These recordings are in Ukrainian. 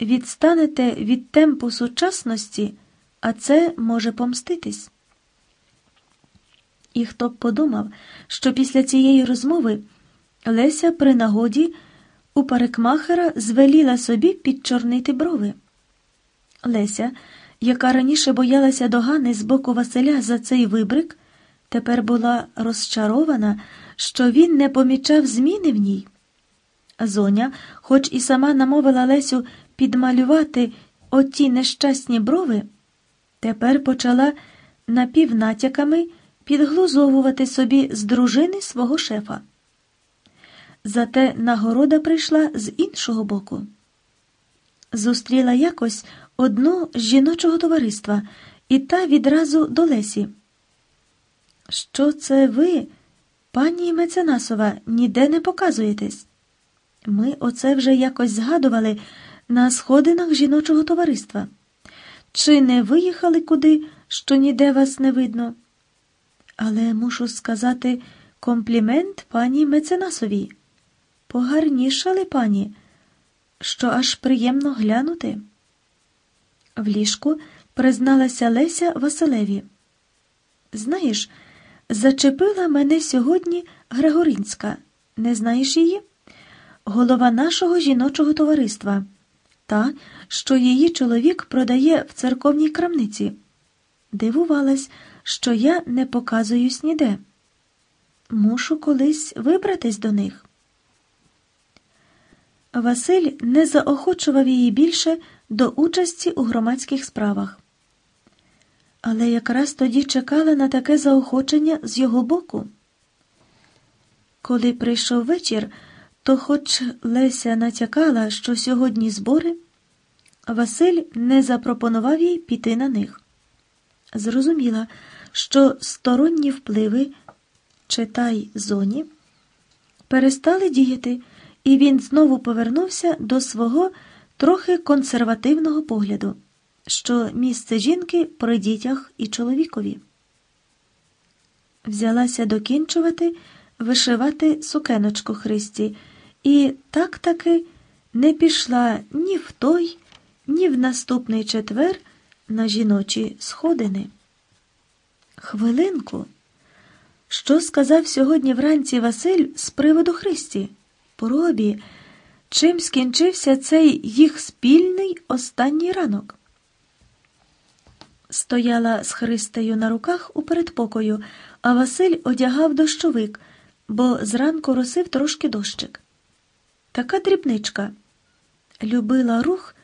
відстанете від темпу сучасності, а це може помститись. І хто б подумав, що після цієї розмови Леся при нагоді у парикмахера звеліла собі підчорнити брови. Леся, яка раніше боялася догани з боку Василя за цей вибрик, тепер була розчарована, що він не помічав зміни в ній. Зоня, хоч і сама намовила Лесю підмалювати оті нещасні брови, тепер почала напівнатяками підглузовувати собі з дружини свого шефа. Зате нагорода прийшла з іншого боку. Зустріла якось одну з жіночого товариства, і та відразу до Лесі. Що це ви, пані Меценасова, ніде не показуєтесь? Ми оце вже якось згадували на сходинах жіночого товариства. Чи не виїхали куди, що ніде вас не видно? Але мушу сказати комплімент пані Меценасовій. Погарнішали пані, що аж приємно глянути. В ліжку призналася Леся Василеві. Знаєш, зачепила мене сьогодні Григоринська. Не знаєш її? Голова нашого жіночого товариства, та, що її чоловік продає в церковній крамниці. Дивувалась, що я не показуюсь ніде. Мушу колись вибратись до них. Василь не заохочував її більше до участі у громадських справах. Але якраз тоді чекала на таке заохочення з його боку. Коли прийшов вечір, то, хоч Леся натякала, що сьогодні збори, Василь не запропонував їй піти на них. Зрозуміла, що сторонні впливи, читай зоні, перестали діяти, і він знову повернувся до свого трохи консервативного погляду, що місце жінки при дітях і чоловікові. Взялася докінчувати, вишивати сукеночку Христі, і так таки не пішла ні в той, ні в наступний четвер на жіночі сходини. Хвилинку. Що сказав сьогодні вранці Василь з приводу Христі? Поробі, чим скінчився цей їх спільний останній ранок? Стояла з Христею на руках у передпокою, а Василь одягав дощовик, бо зранку росив трошки дощик. Така дрібничка. Любила рух,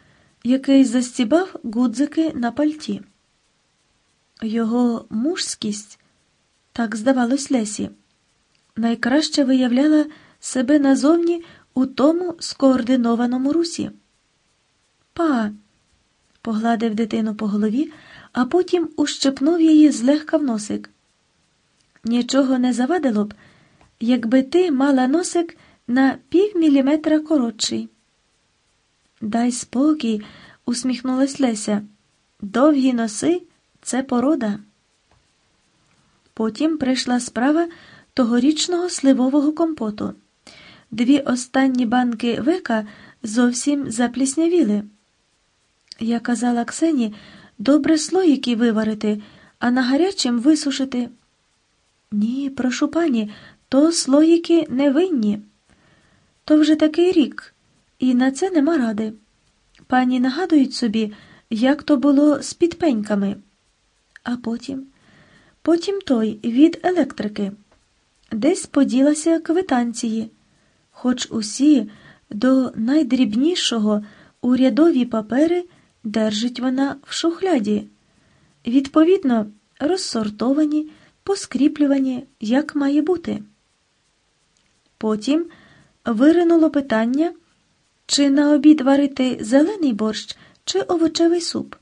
який застібав гудзики на пальті. Його мужськість, так здавалось Лесі, найкраще виявляла себе назовні у тому скоординованому русі. Па, погладив дитину по голові, а потім ущепнув її злегка в носик. Нічого не завадило б, якби ти мала носик на пів міліметра коротший. Дай спокій, усміхнулась Леся. Довгі носи це порода. Потім прийшла справа тогорічного сливового компоту. Дві останні банки века зовсім запліснявіли. Я казала Ксені добре слоїки виварити, а на гарячим висушити. Ні, прошу пані, то слоїки не винні. То вже такий рік, і на це нема ради. Пані нагадують собі, як то було з підпеньками. А потім, потім той від електрики. Десь поділася квитанції, хоч усі до найдрібнішого урядові папери держить вона в шухляді, відповідно, розсортовані, поскріплювані, як має бути. Потім виринуло питання, чи на обід варити зелений борщ, чи овочевий суп.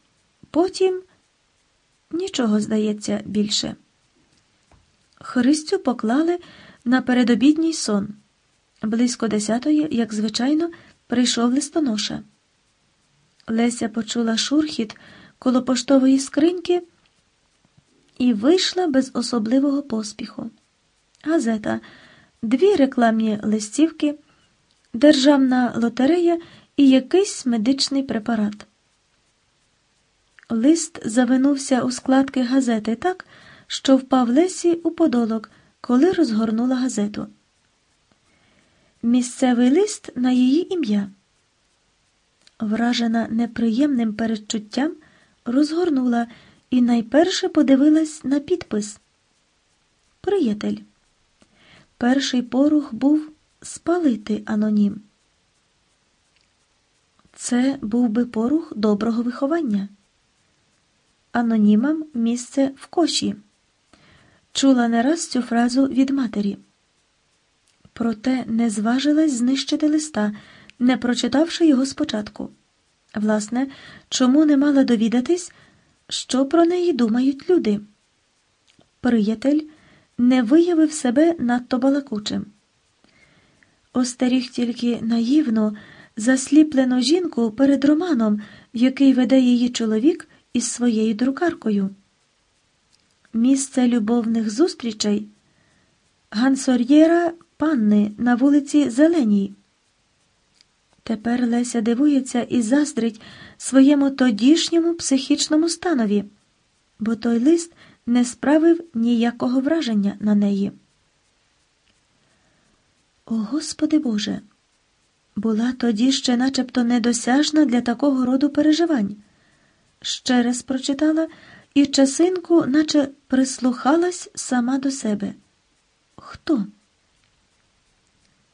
Потім нічого, здається, більше. Христю поклали на передобідній сон. Близько десятої, як звичайно, прийшов листоноша. Леся почула шурхіт коло поштової скриньки і вийшла без особливого поспіху. Газета, дві рекламні листівки, державна лотерея і якийсь медичний препарат. Лист завинувся у складки газети так, що впав Лесі у подолок, коли розгорнула газету. Місцевий лист на її ім'я. Вражена неприємним передчуттям, розгорнула і найперше подивилась на підпис. Приятель. Перший порух був спалити анонім. Це був би порух доброго виховання. Анонімам місце в коші. Чула не раз цю фразу від матері. Проте не зважилась знищити листа, не прочитавши його спочатку. Власне, чому не мала довідатись, що про неї думають люди? Приятель не виявив себе надто балакучим. Остеріг тільки наївну, засліплену жінку перед романом, який веде її чоловік із своєю друкаркою. Місце любовних зустрічей Гансор'єра панни на вулиці Зеленій. Тепер Леся дивується і заздрить своєму тодішньому психічному станові, бо той лист не справив ніякого враження на неї. О Господи Боже! Була тоді ще начебто недосяжна для такого роду переживань. Ще раз прочитала і часинку, наче прислухалась сама до себе. Хто?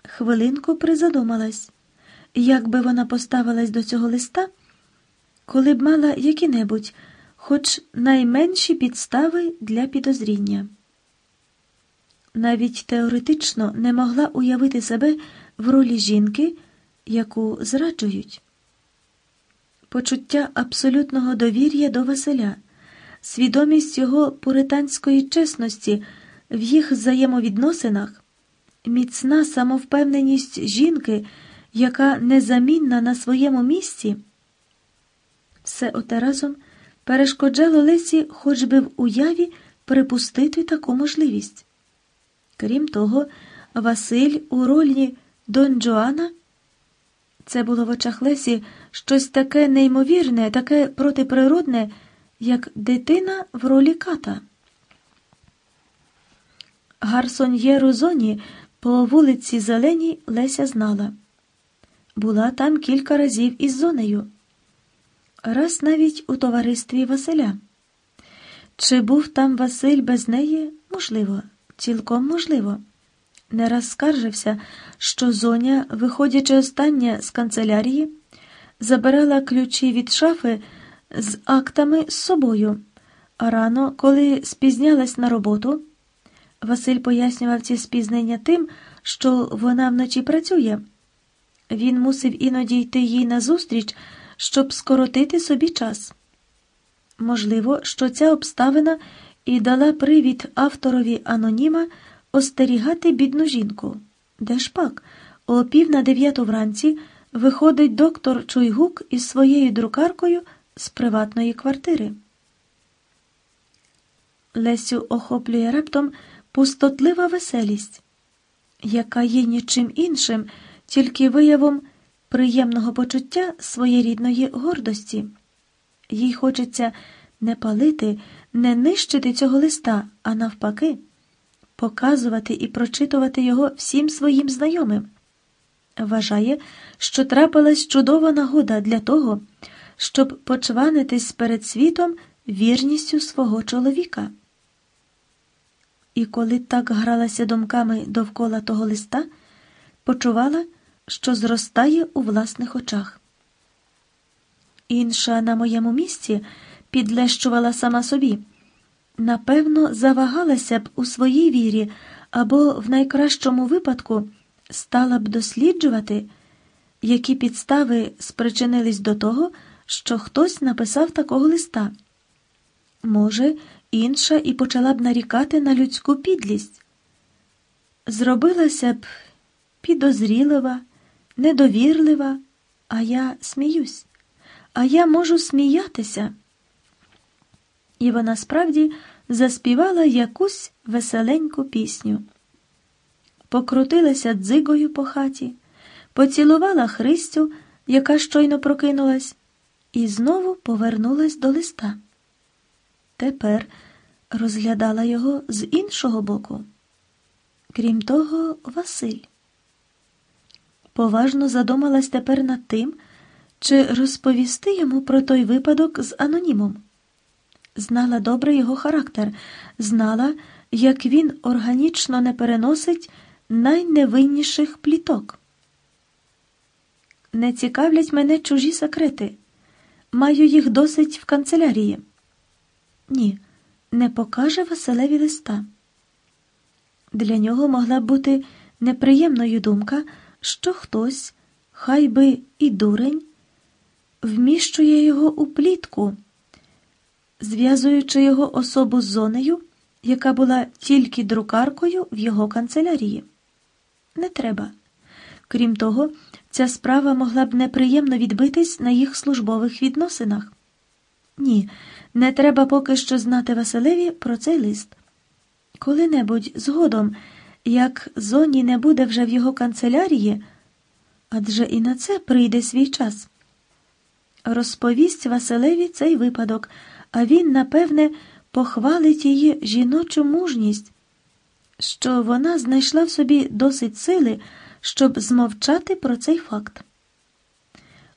Хвилинку призадумалась, як би вона поставилась до цього листа, коли б мала які-небудь, хоч найменші підстави для підозріння. Навіть теоретично не могла уявити себе в ролі жінки, яку зраджують. Почуття абсолютного довір'я до Василя, свідомість його пуританської чесності в їх взаємовідносинах, міцна самовпевненість жінки, яка незамінна на своєму місці, все оте разом перешкоджало Лесі хоч би в уяві припустити таку можливість. Крім того, Василь у ролі Дон Джоана це було в очах Лесі щось таке неймовірне, таке протиприродне, як дитина в ролі ката. Гарсоньєру зоні по вулиці Зеленій Леся знала. Була там кілька разів із зонею, раз навіть у товаристві Василя. Чи був там Василь без неї? Можливо, цілком можливо. Не раз скаржився, що зоня, виходячи остання з канцелярії, забирала ключі від шафи з актами з собою, а рано, коли спізнялась на роботу, Василь пояснював ці спізнення тим, що вона вночі працює. Він мусив іноді йти їй назустріч, щоб скоротити собі час. Можливо, що ця обставина і дала привід авторові аноніма остерігати бідну жінку. Де ж пак, о пів на дев'яту вранці виходить доктор Чуйгук із своєю друкаркою з приватної квартири. Лесю охоплює раптом пустотлива веселість, яка є нічим іншим, тільки виявом приємного почуття своєрідної гордості. Їй хочеться не палити, не нищити цього листа, а навпаки, показувати і прочитувати його всім своїм знайомим. Вважає, що трапилась чудова нагода для того, щоб почванитись перед світом вірністю свого чоловіка. І коли так гралася думками довкола того листа, почувала, що зростає у власних очах. Інша на моєму місці підлещувала сама собі. Напевно, завагалася б у своїй вірі або, в найкращому випадку, стала б досліджувати, які підстави спричинились до того, що хтось написав такого листа. Може, інша і почала б нарікати на людську підлість. Зробилася б підозрілива, недовірлива, а я сміюсь, а я можу сміятися. І вона справді заспівала якусь веселеньку пісню. Покрутилася дзигою по хаті, поцілувала Христю яка щойно прокинулась, і знову повернулась до листа. Тепер розглядала його з іншого боку. Крім того, Василь. Поважно задумалась тепер над тим, чи розповісти йому про той випадок з анонімом. Знала добре його характер, знала, як він органічно не переносить найневинніших пліток. Не цікавлять мене чужі секрети. Маю їх досить в канцелярії. Ні, не покаже Василеві листа. Для нього могла б бути неприємною думка, що хтось, хай би і дурень, вміщує його у плітку, зв'язуючи його особу з зонею, яка була тільки друкаркою в його канцелярії. Не треба. Крім того, ця справа могла б неприємно відбитись на їх службових відносинах. Ні, не треба поки що знати Василеві про цей лист. Коли-небудь згодом, як зоні не буде вже в його канцелярії, адже і на це прийде свій час. Розповість Василеві цей випадок, а він, напевне, похвалить її жіночу мужність, що вона знайшла в собі досить сили, щоб змовчати про цей факт.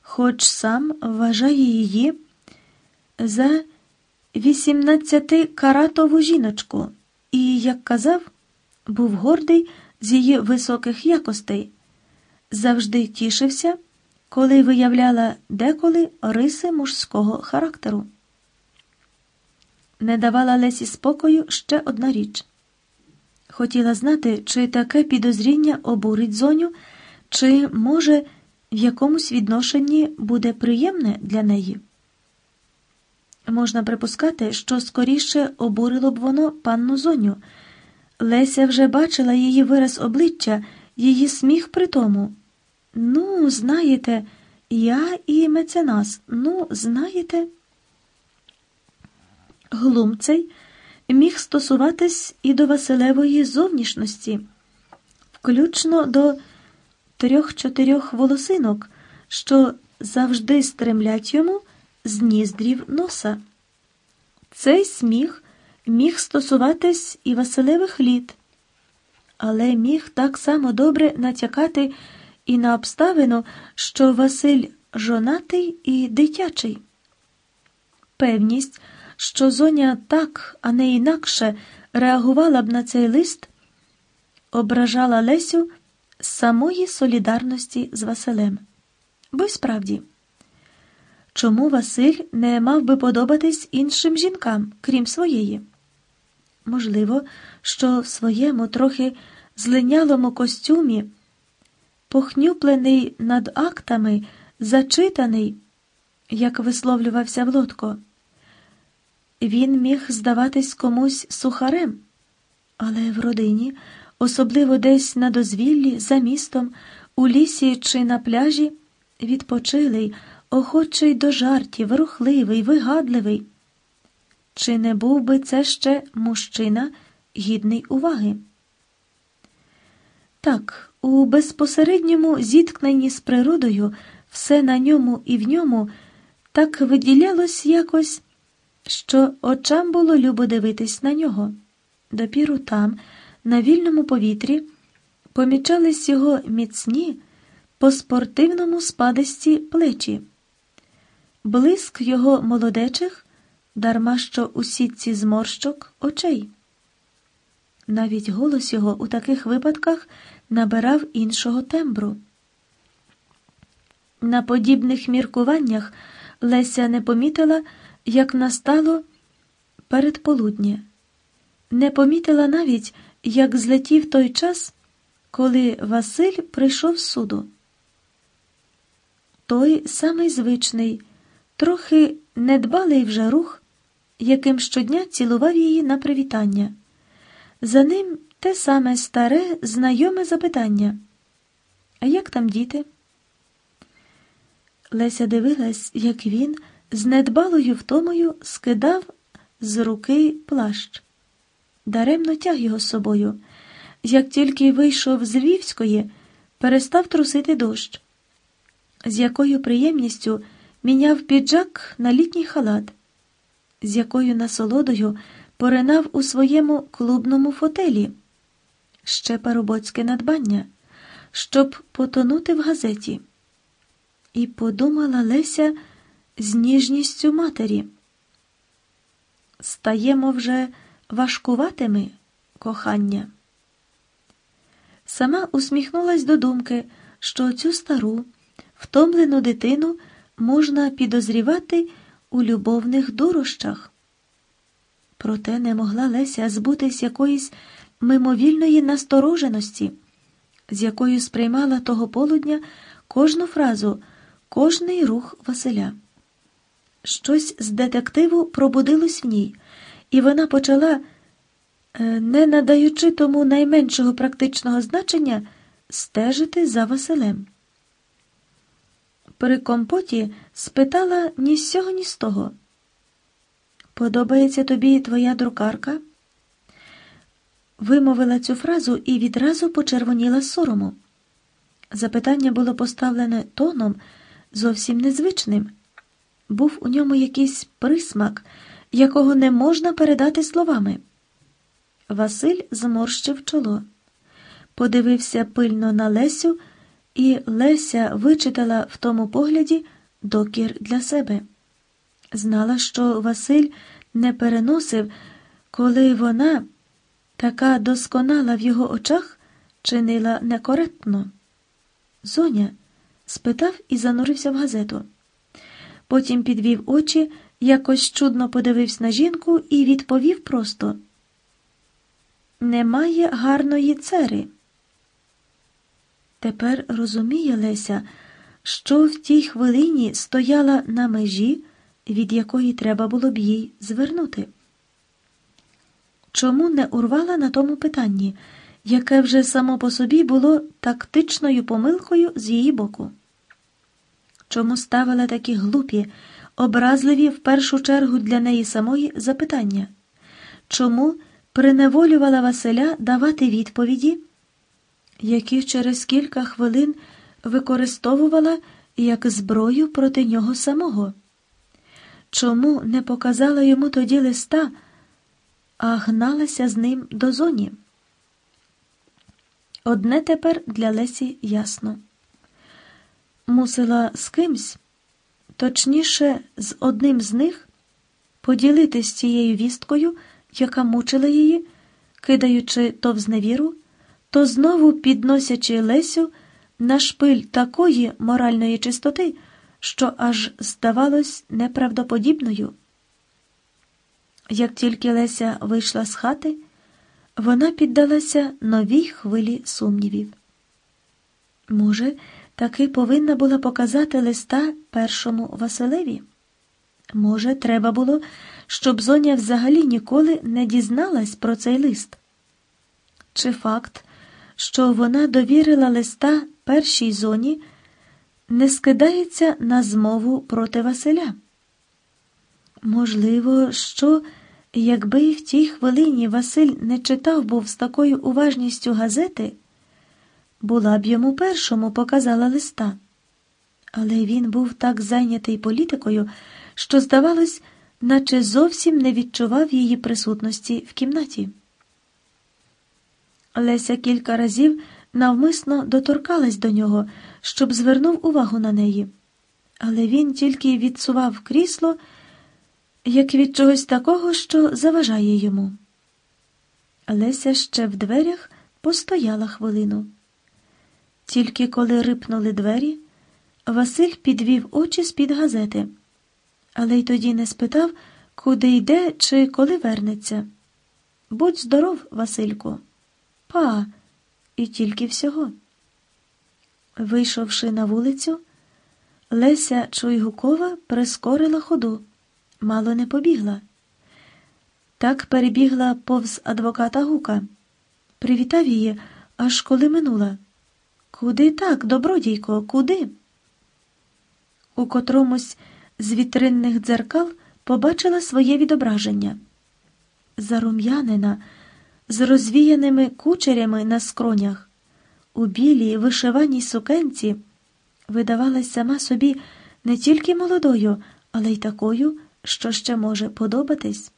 Хоч сам вважає її за 18-каратову жіночку і, як казав, був гордий з її високих якостей, завжди тішився, коли виявляла деколи риси мужського характеру. Не давала Лесі спокою ще одна річ. Хотіла знати, чи таке підозріння обурить зоню, чи, може, в якомусь відношенні буде приємне для неї. Можна припускати, що скоріше обурило б воно панну зоню. Леся вже бачила її вираз обличчя, її сміх при тому. Ну, знаєте, я і меценас, ну, знаєте. Глум цей міг стосуватись і до Василевої зовнішності, включно до трьох-чотирьох волосинок, що завжди стремлять йому з ніздрів носа. Цей сміх міг стосуватись і Василевих літ, але міг так само добре натякати і на обставину, що Василь жонатий і дитячий. Певність, що зоня так, а не інакше реагувала б на цей лист, ображала Лесю з самої солідарності з Василем. Бо й справді, чому Василь не мав би подобатись іншим жінкам, крім своєї? Можливо, що в своєму трохи злинялому костюмі, похнюплений над актами, зачитаний, як висловлювався Влодко, він міг здаватись комусь сухарем, але в родині, особливо десь на дозвіллі, за містом, у лісі чи на пляжі, відпочилий, охочий до жартів, рухливий, вигадливий. Чи не був би це ще мужчина гідний уваги? Так, у безпосередньому зіткненні з природою все на ньому і в ньому так виділялось якось, що очам було любо дивитись на нього. Допіру там, на вільному повітрі, помічались його міцні, по спортивному спадисті плечі, блиск його молодечих дарма що у сітці зморщок очей. Навіть голос його у таких випадках набирав іншого тембру. На подібних міркуваннях Леся не помітила, як настало передполудня, не помітила навіть, як злетів той час, коли Василь прийшов з суду. Той самий звичний, трохи недбалий вже рух яким щодня цілував її на привітання. За ним те саме старе, знайоме запитання. А як там діти? Леся дивилась, як він з недбалою втомою скидав з руки плащ. Даремно тяг його з собою. Як тільки вийшов з Львівської, перестав трусити дощ. з якою приємністю міняв піджак на літній халат, з якою насолодою поринав у своєму клубному фотелі, ще парубоцьке надбання, щоб потонути в газеті. І подумала Леся з ніжністю матері. Стаємо вже важкуватими, кохання. Сама усміхнулась до думки, що цю стару, втомлену дитину можна підозрівати у любовних дурощах. Проте не могла Леся збутись якоїсь мимовільної настороженості, з якою сприймала того полудня кожну фразу, кожний рух Василя. Щось з детективу пробудилось в ній, і вона почала, е, не надаючи тому найменшого практичного значення, стежити за Василем. При компоті спитала ні з сього, ні з того. Подобається тобі твоя друкарка? Вимовила цю фразу і відразу почервоніла сорому. Запитання було поставлене тоном зовсім незвичним. Був у ньому якийсь присмак, якого не можна передати словами. Василь зморщив чоло, подивився пильно на Лесю, і Леся вичитала в тому погляді докір для себе. Знала, що Василь не переносив, коли вона, така досконала в його очах, чинила некоректно. Зоня спитав і занурився в газету. Потім підвів очі, якось чудно подивився на жінку і відповів просто: Немає гарної цери. Тепер розуміє Леся, що в тій хвилині стояла на межі, від якої треба було б їй звернути. Чому не урвала на тому питанні, яке вже само по собі було тактичною помилкою з її боку? Чому ставила такі глупі, образливі в першу чергу для неї самої запитання? Чому приневолювала Василя давати відповіді, які через кілька хвилин використовувала як зброю проти нього самого? Чому не показала йому тоді листа, а гналася з ним до зоні? Одне тепер для Лесі ясно мусила з кимсь, точніше, з одним з них, поділитись цією вісткою, яка мучила її, кидаючи то в зневіру, то знову підносячи Лесю на шпиль такої моральної чистоти, що аж здавалось неправдоподібною. Як тільки Леся вийшла з хати, вона піддалася новій хвилі сумнівів. Може, таки повинна була показати листа першому Василеві. Може, треба було, щоб зоня взагалі ніколи не дізналась про цей лист. Чи факт, що вона довірила листа першій зоні, не скидається на змову проти Василя? Можливо, що, якби в тій хвилині Василь не читав був з такою уважністю газети була б йому першому показала листа. Але він був так зайнятий політикою, що, здавалось, наче зовсім не відчував її присутності в кімнаті. Леся кілька разів навмисно доторкалась до нього, щоб звернув увагу на неї, але він тільки відсував крісло, як від чогось такого, що заважає йому. Леся ще в дверях постояла хвилину. Тільки коли рипнули двері, Василь підвів очі з-під газети, але й тоді не спитав, куди йде чи коли вернеться. Будь здоров, Васильку. Па, і тільки всього. Вийшовши на вулицю, Леся Чуйгукова прискорила ходу, мало не побігла. Так перебігла повз адвоката Гука. Привітав її, аж коли минула. Куди так, добродійко, куди? У котромусь з вітринних дзеркал побачила своє відображення. Зарум'янина, з розвіяними кучерями на скронях, у білій вишиваній сукенці, видавалась сама собі не тільки молодою, але й такою, що ще може подобатись.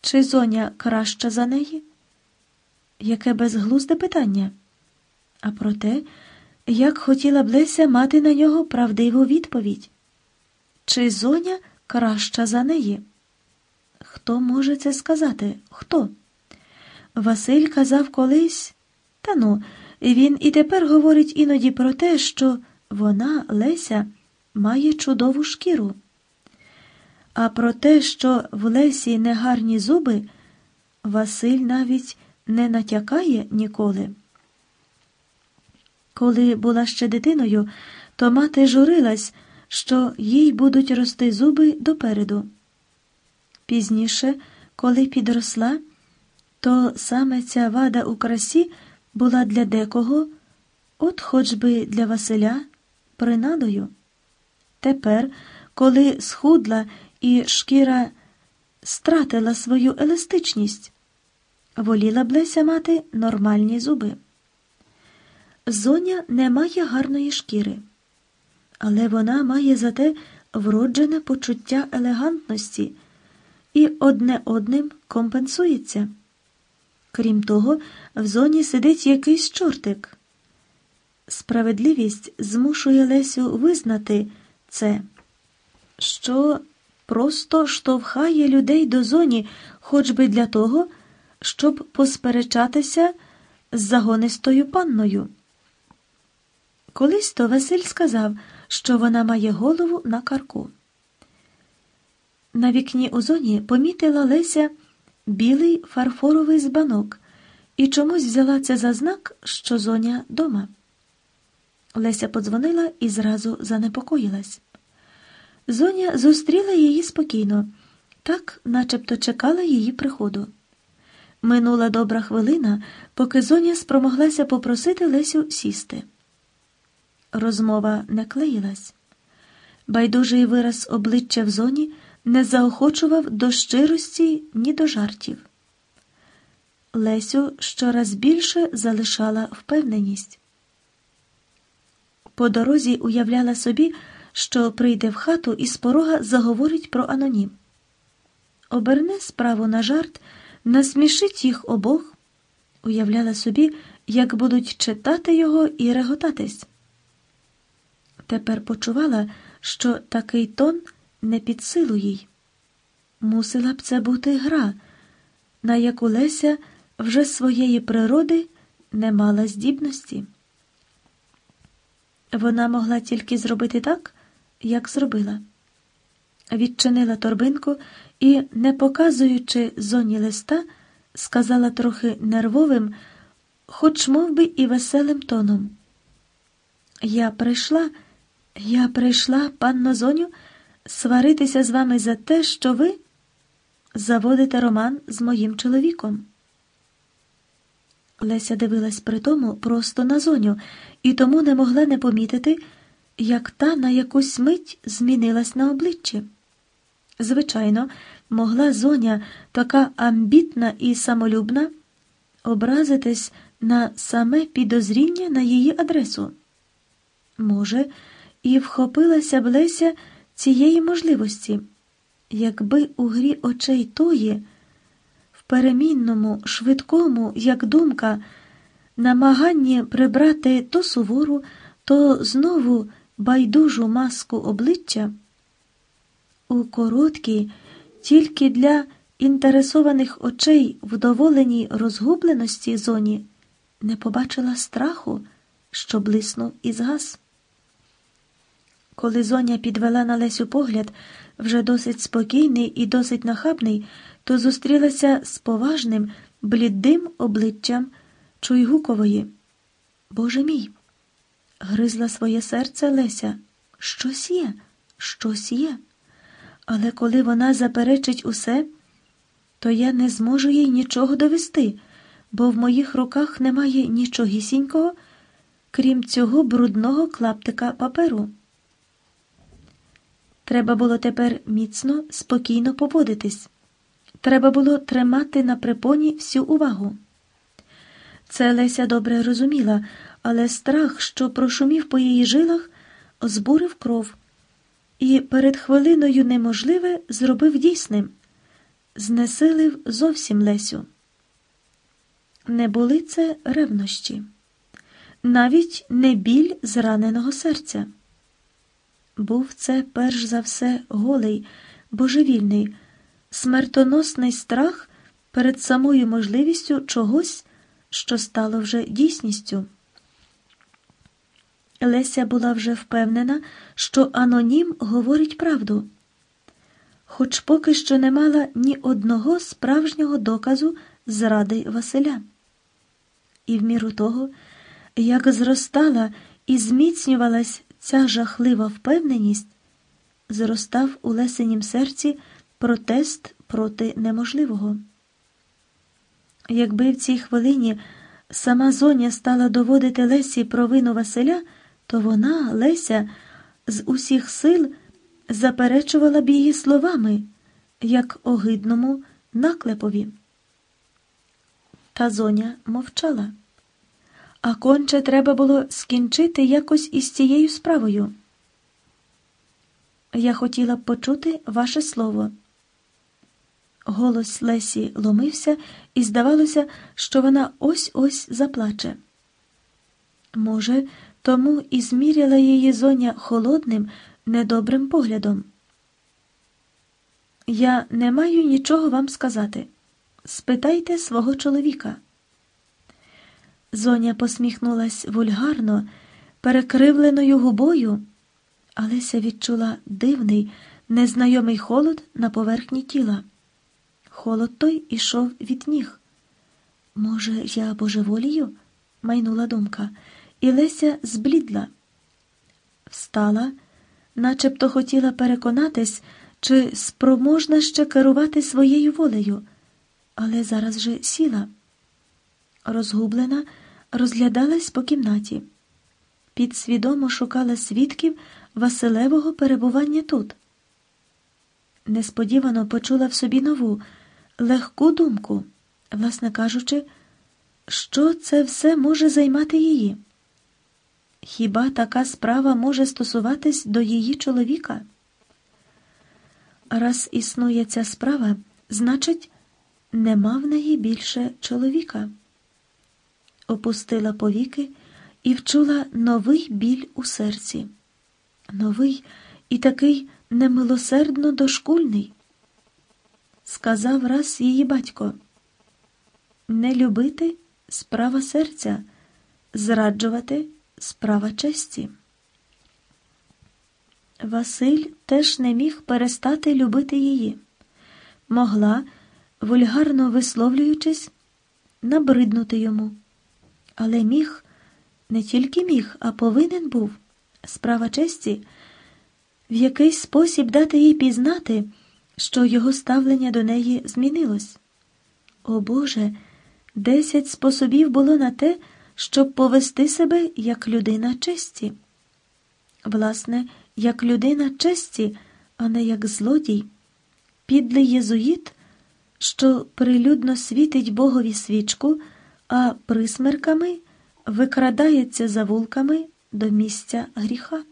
Чи зоня краща за неї? Яке безглузде питання. А проте, як хотіла б Леся мати на нього правдиву відповідь. Чи зоня краща за неї? Хто може це сказати? Хто? Василь казав колись, та ну, він і тепер говорить іноді про те, що вона, Леся, має чудову шкіру. А про те, що в Лесі негарні зуби, Василь навіть не натякає ніколи. Коли була ще дитиною, то мати журилась, що їй будуть рости зуби допереду. Пізніше, коли підросла, то саме ця вада у красі була для декого, от хоч би для Василя, принадою. Тепер, коли схудла і шкіра стратила свою еластичність, воліла б Леся мати нормальні зуби. Зоня не має гарної шкіри, але вона має зате вроджене почуття елегантності і одне одним компенсується. Крім того, в зоні сидить якийсь чортик. Справедливість змушує Лесю визнати це, що просто штовхає людей до зоні, хоч би для того, щоб посперечатися з загонистою панною. Колись то Василь сказав, що вона має голову на карку. На вікні у зоні помітила Леся білий фарфоровий збанок і чомусь взяла це за знак, що зоня дома. Леся подзвонила і зразу занепокоїлась. Зоня зустріла її спокійно, так начебто чекала її приходу. Минула добра хвилина, поки зоня спромоглася попросити Лесю сісти. Розмова не клеїлась. Байдужий вираз обличчя в зоні не заохочував до щирості ні до жартів. Лесю щораз більше залишала впевненість. По дорозі уявляла собі, що прийде в хату і з порога заговорить про анонім. Оберне справу на жарт, насмішить їх обох, уявляла собі, як будуть читати його і реготатись. Тепер почувала, що такий тон не під силу їй. Мусила б це бути гра, на яку Леся вже своєї природи не мала здібності. Вона могла тільки зробити так, як зробила. Відчинила торбинку і, не показуючи зоні листа, сказала трохи нервовим, хоч мов би, і веселим тоном. Я прийшла, я прийшла, панно Зоню, сваритися з вами за те, що ви заводите роман з моїм чоловіком. Леся дивилась при тому просто на зоню і тому не могла не помітити, як та на якусь мить змінилась на обличчі. Звичайно, могла зоня, така амбітна і самолюбна, образитись на саме підозріння на її адресу. Може, і вхопилася б Леся цієї можливості, якби у грі очей тої, в перемінному, швидкому, як думка, намаганні прибрати то сувору, то знову байдужу маску обличчя, у короткій, тільки для інтересованих очей вдоволеній розгубленості зоні не побачила страху, що блиснув і згас. Коли зоня підвела на Лесю погляд, вже досить спокійний і досить нахабний, то зустрілася з поважним, блідим обличчям Чуйгукової. Боже мій! Гризла своє серце Леся. Щось є, щось є. Але коли вона заперечить усе, то я не зможу їй нічого довести, бо в моїх руках немає нічогісінького, крім цього брудного клаптика паперу. Треба було тепер міцно, спокійно поводитись. Треба було тримати на припоні всю увагу. Це Леся добре розуміла, але страх, що прошумів по її жилах, збурив кров і перед хвилиною неможливе зробив дійсним, знесилив зовсім Лесю. Не були це ревнощі, навіть не біль зраненого серця. Був це перш за все голий, божевільний, смертоносний страх перед самою можливістю чогось, що стало вже дійсністю. Леся була вже впевнена, що анонім говорить правду, хоч поки що не мала ні одного справжнього доказу зради Василя. І в міру того, як зростала і зміцнювалась ця жахлива впевненість, зростав у Лесенім серці протест проти неможливого. Якби в цій хвилині сама Зоня стала доводити Лесі провину Василя, то вона, Леся, з усіх сил заперечувала б її словами, як огидному наклепові. Та зоня мовчала. А конче треба було скінчити якось із цією справою. Я хотіла б почути ваше слово. Голос Лесі ломився, і здавалося, що вона ось ось заплаче. Може, тому і зміряла її зоня холодним, недобрим поглядом. Я не маю нічого вам сказати. Спитайте свого чоловіка. Зоня посміхнулась вульгарно, перекривленою губою, Алеся відчула дивний, незнайомий холод на поверхні тіла. Холод той ішов від ніг. Може, я божеволію? майнула думка і Леся зблідла. Встала, начебто хотіла переконатись, чи спроможна ще керувати своєю волею, але зараз же сіла. Розгублена, розглядалась по кімнаті. Підсвідомо шукала свідків Василевого перебування тут. Несподівано почула в собі нову, легку думку, власне кажучи, що це все може займати її. Хіба така справа може стосуватись до її чоловіка? Раз існує ця справа, значить, нема в неї більше чоловіка. Опустила повіки і вчула новий біль у серці, новий і такий немилосердно дошкульний. Сказав раз її батько не любити справа серця, зраджувати справа честі. Василь теж не міг перестати любити її, могла, вульгарно висловлюючись, набриднути йому, але міг, не тільки міг, а повинен був справа честі, в якийсь спосіб дати їй пізнати, що його ставлення до неї змінилось. О Боже, десять способів було на те, щоб повести себе як людина честі. Власне, як людина честі, а не як злодій, підлий єзуїт, що прилюдно світить Богові свічку, а присмерками викрадається за вулками до місця гріха.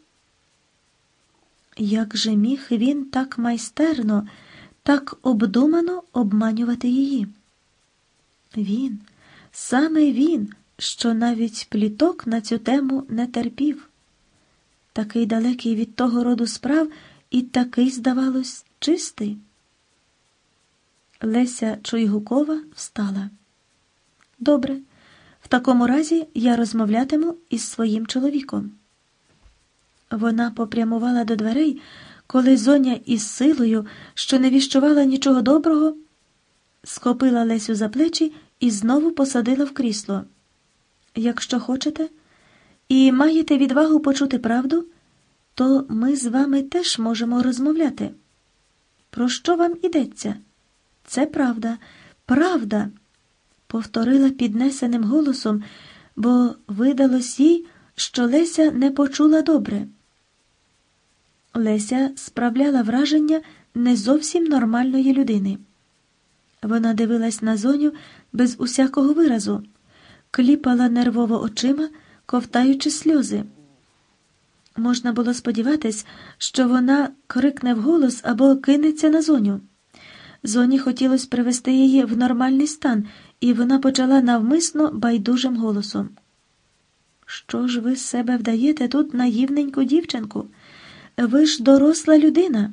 Як же міг він так майстерно, так обдумано обманювати її? Він, саме він що навіть пліток на цю тему не терпів. Такий далекий від того роду справ і такий, здавалось, чистий. Леся Чуйгукова встала. Добре, в такому разі я розмовлятиму із своїм чоловіком. Вона попрямувала до дверей, коли зоня із силою, що не віщувала нічого доброго, схопила Лесю за плечі і знову посадила в крісло. Якщо хочете і маєте відвагу почути правду, то ми з вами теж можемо розмовляти. Про що вам ідеться? Це правда, правда, повторила піднесеним голосом, бо видалось їй, що Леся не почула добре. Леся справляла враження не зовсім нормальної людини. Вона дивилась на зоню без усякого виразу кліпала нервово очима, ковтаючи сльози. Можна було сподіватись, що вона крикне вголос або кинеться на зоню. Зоні хотілося привести її в нормальний стан, і вона почала навмисно байдужим голосом. Що ж ви з себе вдаєте тут наївненьку дівчинку? Ви ж доросла людина.